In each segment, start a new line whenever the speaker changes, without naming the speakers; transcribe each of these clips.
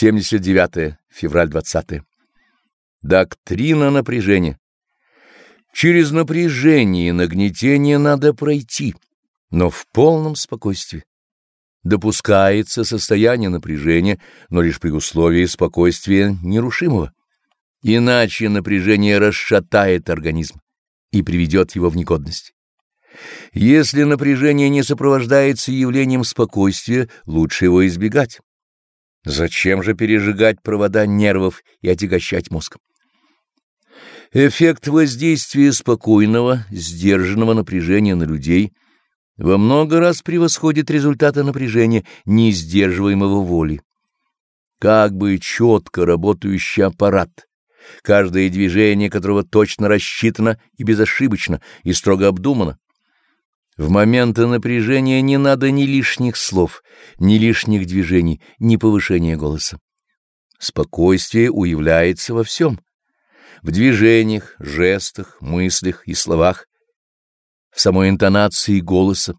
79 февраль 20 Доктрина напряжения. Через напряжение и нагнетение надо пройти, но в полном спокойствии. Допускается состояние напряжения, но лишь при условии спокойствия нерушимого. Иначе напряжение расшатает организм и приведет его в негодность. Если напряжение не сопровождается явлением спокойствия, лучше его избегать. Зачем же пережигать провода нервов и отягощать мозг? Эффект воздействия спокойного, сдержанного напряжения на людей во много раз превосходит результаты напряжения несдерживаемого воли. Как бы четко работающий аппарат, каждое движение которого точно рассчитано и безошибочно, и строго обдумано. В моменты напряжения не надо ни лишних слов, ни лишних движений, ни повышения голоса. Спокойствие уявляется во всем в движениях, жестах, мыслях и словах, в самой интонации голоса.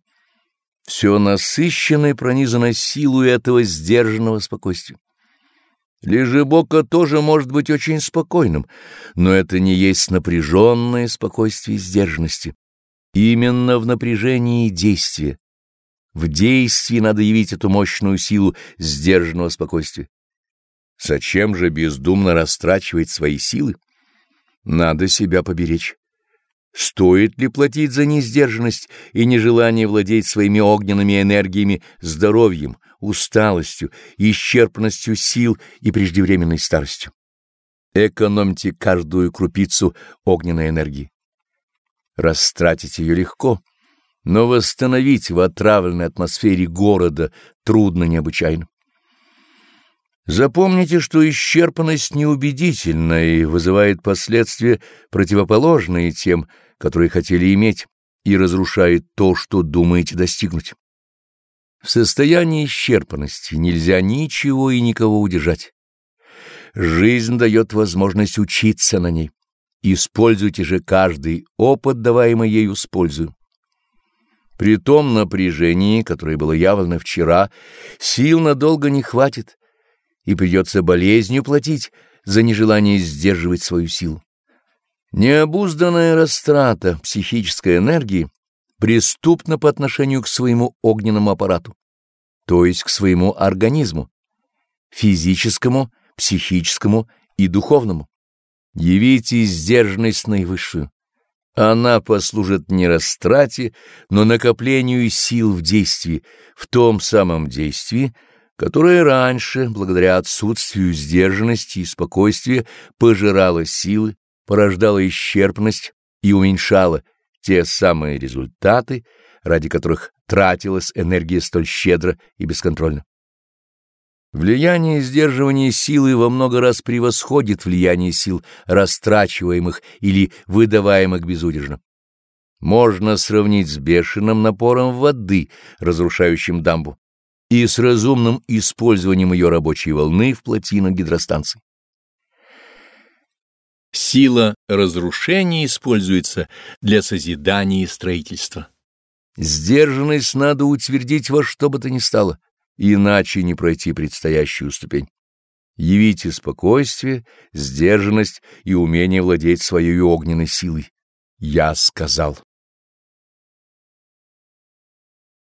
Все насыщено и пронизано силой этого сдержанного спокойствия. Лежебока тоже может быть очень спокойным, но это не есть напряженное спокойствие сдержанности. Именно в напряжении действия. В действии надо явить эту мощную силу сдержанного спокойствия. Зачем же бездумно растрачивать свои силы? Надо себя поберечь. Стоит ли платить за несдержанность и нежелание владеть своими огненными энергиями, здоровьем, усталостью, исчерпанностью сил и преждевременной старостью? Экономьте каждую крупицу огненной энергии. Растратить ее легко, но восстановить в отравленной атмосфере города трудно необычайно. Запомните, что исчерпанность неубедительна и вызывает последствия, противоположные тем, которые хотели иметь, и разрушает то, что думаете достигнуть. В состоянии исчерпанности нельзя ничего и никого удержать. Жизнь дает возможность учиться на ней. Используйте же каждый опыт, даваемый ею с пользой. При том напряжении, которое было явлено вчера, сил надолго не хватит, и придется болезнью платить за нежелание сдерживать свою силу. Необузданная растрата психической энергии преступна по отношению к своему огненному аппарату, то есть к своему организму, физическому, психическому и духовному. Явите сдержанность наивысшую. Она послужит не растрате, но накоплению сил в действии, в том самом действии, которая раньше, благодаря отсутствию сдержанности и спокойствия, пожирала силы, порождала исчерпность и уменьшала те самые результаты, ради которых тратилась энергия столь щедро и бесконтрольно. Влияние сдерживания силы во много раз превосходит влияние сил, растрачиваемых или выдаваемых безудержно. Можно сравнить с бешеным напором воды, разрушающим дамбу и с разумным использованием ее рабочей волны в плотинах гидростанций.
Сила разрушения используется для созидания и строительства.
Сдержанность надо утвердить во что бы то ни стало, иначе не пройти предстоящую ступень. Явите спокойствие, сдержанность и умение владеть своей огненной силой. Я сказал.